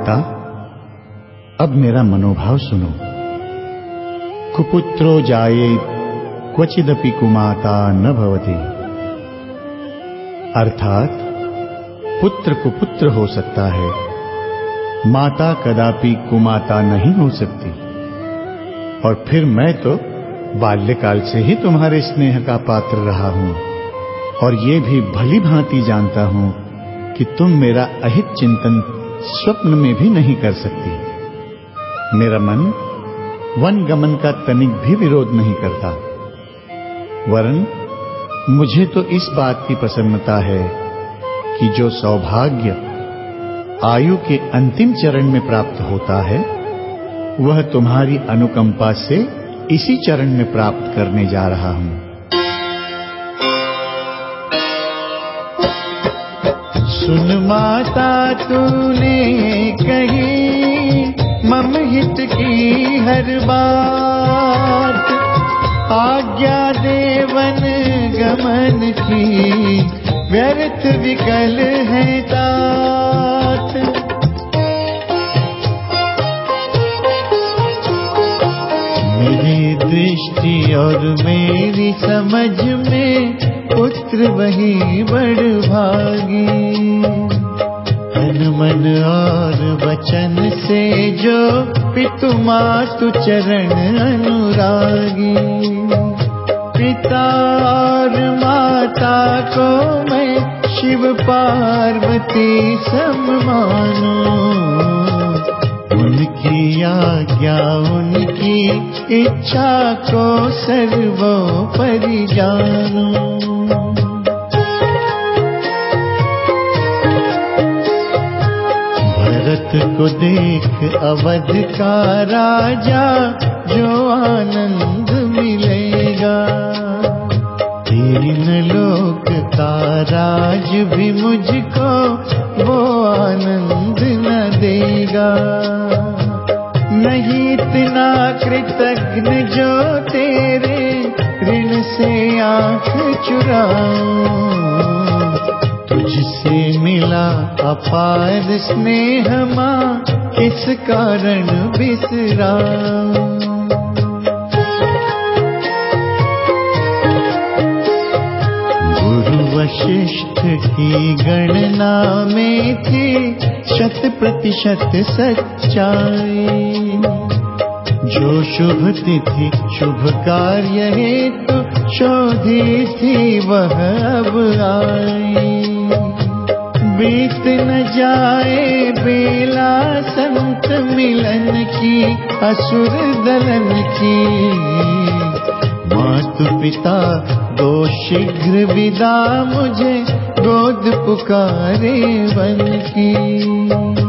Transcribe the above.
माता, अब मेरा मनोभाव सुनो। कुपुत्रो जाये, क्वचिदपि कुमाता न भवति। अर्थात, पुत्र कुपुत्र हो सकता है। माता कदापि कुमाता नहीं हो सकती। और फिर मैं तो बाल्यकाल से ही तुम्हारे स्नेह का पात्र रहा हूँ। और ये भी भली भांति जानता हूँ कि तुम मेरा अहित चिंतन स्वप्न में भी नहीं कर सकती। मेरा मन वन गमन का तनिक भी विरोध नहीं करता। वरन मुझे तो इस बात की प्रसन्नता है कि जो सौभाग्य आयु के अंतिम चरण में प्राप्त होता है, वह तुम्हारी अनुकंपा से इसी चरण में प्राप्त करने जा रहा हूँ। सुन माता तूने कही, मम हित की हर बात। आज्ञा देवन गमन की, व्यर्थ विकल है तात। मेरी दृष्टि और मेरी समझ में पुत्र वही बड़ भागी। वचन से जो पितु मातु चरण अनुरागी। पिता और माता को मैं शिव पार्वती सम मानू। उनकी आज्ञा, उनकी इच्छा को सर्वोपरि जानू। भरत को देख अवध का राजा जो आनंद मिलेगा। तीन लोक का राज भी मुझको वो आनंद न देगा। नहीं इतना कृतज्ञ जो तेरे ऋण से आँख चुराऊं। तुझसे मिला अपार स्नेह माँ किस कारण बिसरा गुरु वशिष्ठ की गणना में थी, शत प्रतिशत सच्चाई। जो शुभ तिथि, शुभ कार्य हेतु शोधी थी, वह अब आई। बीत न जाए बेला संत मिलन की, असुर दलन की। मातु पिता, दो शीघ्र विदा मुझे, गोद पुकारे वन की।